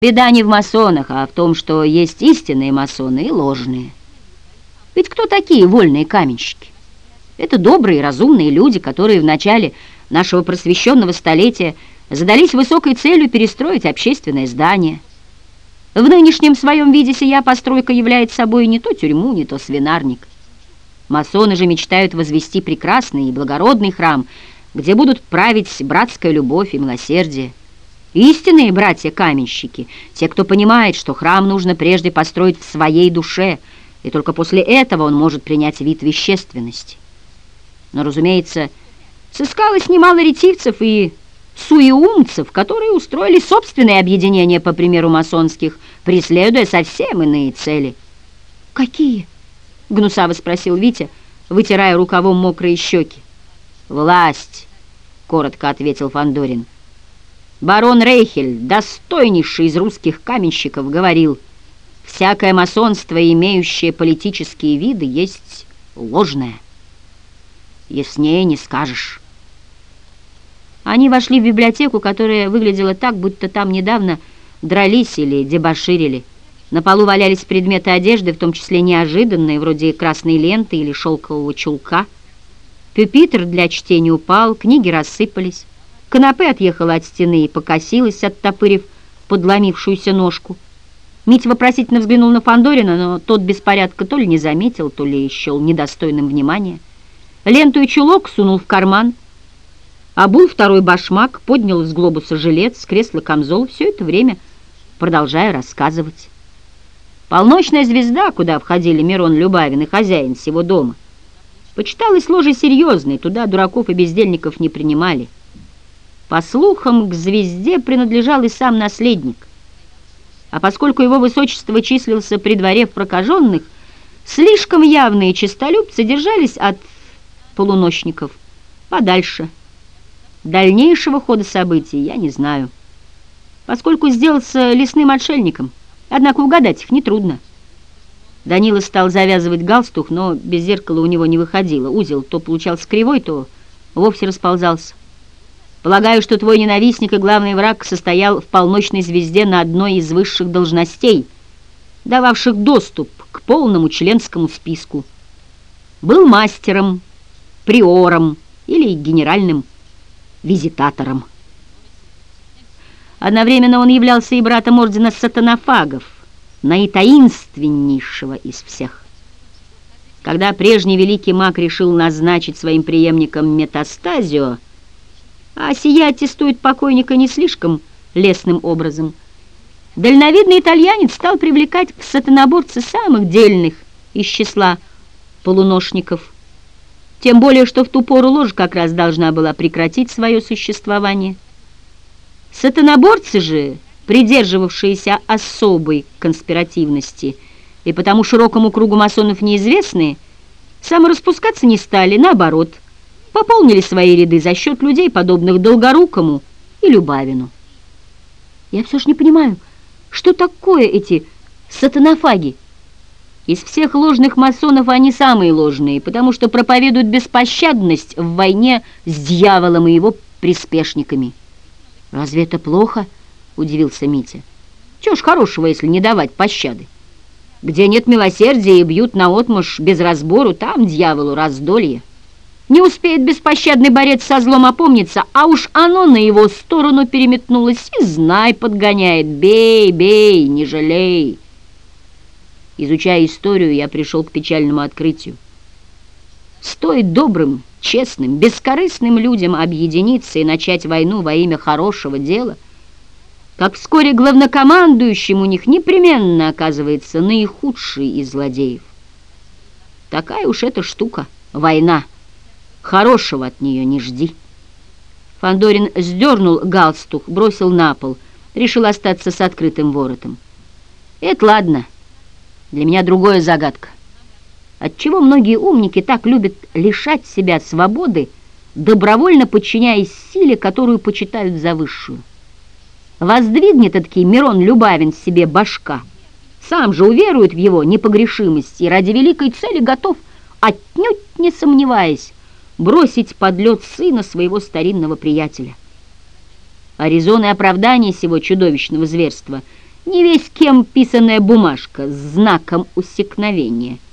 Беда не в масонах, а в том, что есть истинные масоны и ложные. Ведь кто такие вольные каменщики? Это добрые, разумные люди, которые в начале нашего просвещенного столетия задались высокой целью перестроить общественное здание. В нынешнем своем виде сия постройка является собой не то тюрьму, не то свинарник. Масоны же мечтают возвести прекрасный и благородный храм, где будут править братская любовь и милосердие. Истинные братья-каменщики, те, кто понимает, что храм нужно прежде построить в своей душе, и только после этого он может принять вид вещественности. Но, разумеется, сыскалось немало ретивцев и суеумцев, которые устроили собственные объединения, по примеру масонских, преследуя совсем иные цели. «Какие?» — гнусаво спросил Витя, вытирая рукавом мокрые щеки. «Власть», — коротко ответил Фандорин. Барон Рейхель, достойнейший из русских каменщиков, говорил, «Всякое масонство, имеющее политические виды, есть ложное. Яснее не скажешь». Они вошли в библиотеку, которая выглядела так, будто там недавно дрались или дебоширили. На полу валялись предметы одежды, в том числе неожиданные, вроде красной ленты или шелкового чулка. Пюпитр для чтения упал, книги рассыпались. Канапе отъехала от стены и покосилась, оттопырив подломившуюся ножку. Мить вопросительно взглянул на Фандорина, но тот беспорядка то ли не заметил, то ли счел недостойным внимания. Ленту и чулок сунул в карман, обул второй башмак, поднял из глобуса жилет, с кресла камзол, все это время продолжая рассказывать. Полночная звезда, куда входили Мирон Любавин и хозяин всего дома, почиталась ложей серьезной, туда дураков и бездельников не принимали. По слухам, к звезде принадлежал и сам наследник. А поскольку его высочество числился при дворе в прокаженных, слишком явные честолюбцы держались от полуночников подальше. Дальнейшего хода событий я не знаю. Поскольку сделался лесным отшельником, однако угадать их нетрудно. Данила стал завязывать галстук, но без зеркала у него не выходило. Узел то получался кривой, то вовсе расползался. Полагаю, что твой ненавистник и главный враг состоял в полночной звезде на одной из высших должностей, дававших доступ к полному членскому списку. Был мастером, приором или генеральным визитатором. Одновременно он являлся и братом ордена сатанофагов, наитаинственнейшего из всех. Когда прежний великий маг решил назначить своим преемником метастазио, а сия аттестует покойника не слишком лесным образом. Дальновидный итальянец стал привлекать к сатаноборце самых дельных из числа полуношников. Тем более, что в ту пору ложь как раз должна была прекратить свое существование. Сатаноборцы же, придерживавшиеся особой конспиративности и потому широкому кругу масонов неизвестные, самораспускаться не стали, наоборот – пополнили свои ряды за счет людей, подобных Долгорукому и Любавину. Я все ж не понимаю, что такое эти сатанофаги? Из всех ложных масонов они самые ложные, потому что проповедуют беспощадность в войне с дьяволом и его приспешниками. «Разве это плохо?» — удивился Митя. «Чего ж хорошего, если не давать пощады? Где нет милосердия и бьют наотмашь без разбору, там дьяволу раздолье». Не успеет беспощадный борец со злом опомниться, а уж оно на его сторону переметнулось и знай подгоняет. Бей, бей, не жалей. Изучая историю, я пришел к печальному открытию. Стоит добрым, честным, бескорыстным людям объединиться и начать войну во имя хорошего дела, как вскоре главнокомандующим у них непременно оказывается наихудший из злодеев. Такая уж эта штука — война. Хорошего от нее не жди. Фандорин сдернул галстук, бросил на пол, решил остаться с открытым воротом. Это ладно. Для меня другая загадка. Отчего многие умники так любят лишать себя свободы, добровольно подчиняясь силе, которую почитают за высшую? Воздвигнет таки Мирон Любавин себе башка. Сам же уверует в его непогрешимость и ради великой цели готов, отнюдь не сомневаясь, бросить под лед сына своего старинного приятеля. А резоны оправдания сего чудовищного зверства Не весь кем писаная бумажка с знаком усекновения —